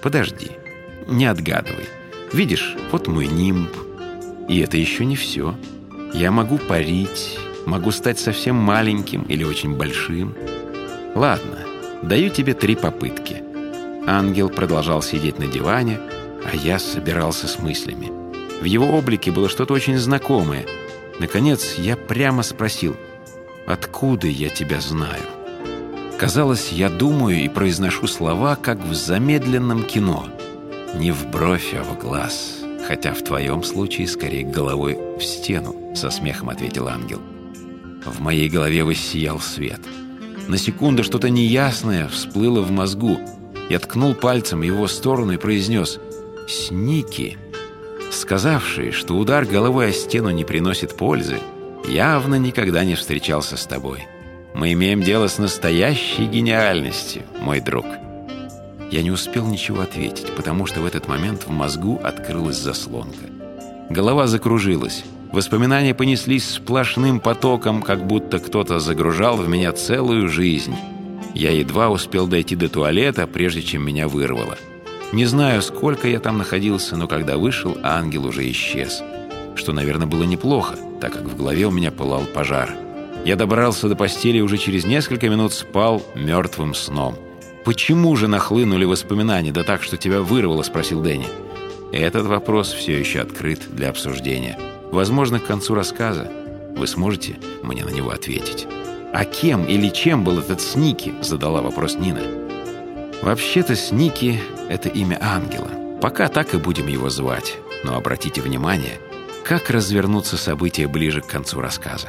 подожди, не отгадывай. Видишь, вот мой нимб. И это еще не все. Я могу парить, могу стать совсем маленьким или очень большим. Ладно, даю тебе три попытки. Ангел продолжал сидеть на диване, а я собирался с мыслями. В его облике было что-то очень знакомое. Наконец, я прямо спросил, «Откуда я тебя знаю?» Казалось, я думаю и произношу слова, как в замедленном кино. Не в бровь, а в глаз. Хотя в твоем случае скорее головой в стену, со смехом ответил ангел. В моей голове воссиял свет. На секунду что-то неясное всплыло в мозгу. Я ткнул пальцем его сторону и произнес «Сники». Сказавший, что удар головой о стену не приносит пользы, явно никогда не встречался с тобой. Мы имеем дело с настоящей гениальностью, мой друг. Я не успел ничего ответить, потому что в этот момент в мозгу открылась заслонка. Голова закружилась. Воспоминания понеслись сплошным потоком, как будто кто-то загружал в меня целую жизнь. Я едва успел дойти до туалета, прежде чем меня вырвало. Не знаю, сколько я там находился, но когда вышел, ангел уже исчез. Что, наверное, было неплохо, так как в голове у меня пылал пожар. Я добрался до постели и уже через несколько минут спал мертвым сном. «Почему же нахлынули воспоминания, да так, что тебя вырвало?» – спросил Дэнни. Этот вопрос все еще открыт для обсуждения. Возможно, к концу рассказа вы сможете мне на него ответить. «А кем или чем был этот Сники?» – задала вопрос Нина. Вообще-то Сники — это имя ангела. Пока так и будем его звать. Но обратите внимание, как развернутся события ближе к концу рассказа.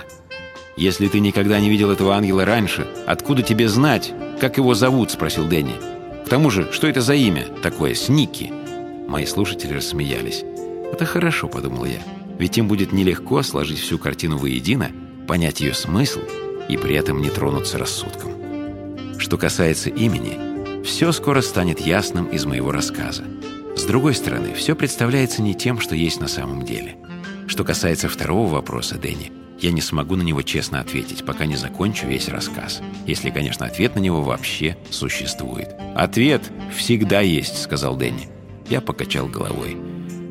«Если ты никогда не видел этого ангела раньше, откуда тебе знать, как его зовут?» — спросил Дэнни. «К тому же, что это за имя такое, Сники?» Мои слушатели рассмеялись. «Это хорошо», — подумал я. «Ведь им будет нелегко сложить всю картину воедино, понять ее смысл и при этом не тронуться рассудком». Что касается имени — все скоро станет ясным из моего рассказа. С другой стороны, все представляется не тем, что есть на самом деле. Что касается второго вопроса, Дэнни, я не смогу на него честно ответить, пока не закончу весь рассказ. Если, конечно, ответ на него вообще существует. «Ответ всегда есть», — сказал Дэнни. Я покачал головой.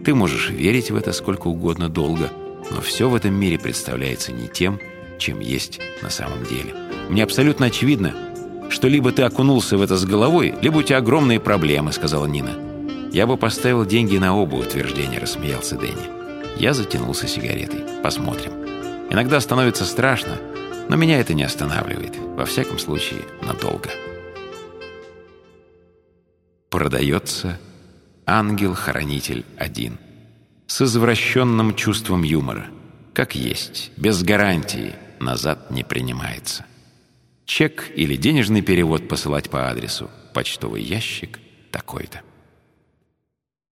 «Ты можешь верить в это сколько угодно долго, но все в этом мире представляется не тем, чем есть на самом деле. Мне абсолютно очевидно, что либо ты окунулся в это с головой, либо у тебя огромные проблемы», — сказала Нина. «Я бы поставил деньги на оба утверждения», — рассмеялся Дэнни. Я затянулся сигаретой. «Посмотрим. Иногда становится страшно, но меня это не останавливает. Во всяком случае, надолго». Продается «Ангел-хранитель один» с извращенным чувством юмора. Как есть, без гарантии, назад не принимается. Чек или денежный перевод посылать по адресу почтовый ящик такой-то.